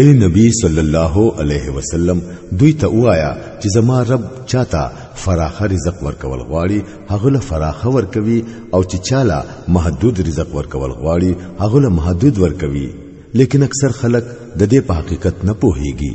اے نبی صلی الله علیه وسلم دوی ته وایا چې زما رب چاته فراخ رزق ورکول غواړي هغه له فراخ ورکوي او چې چاله محدود رزق ورکول غواړي هغه له محدود ورکوي لیکن اکثر خلک د دې په حقیقت نه پوهیږي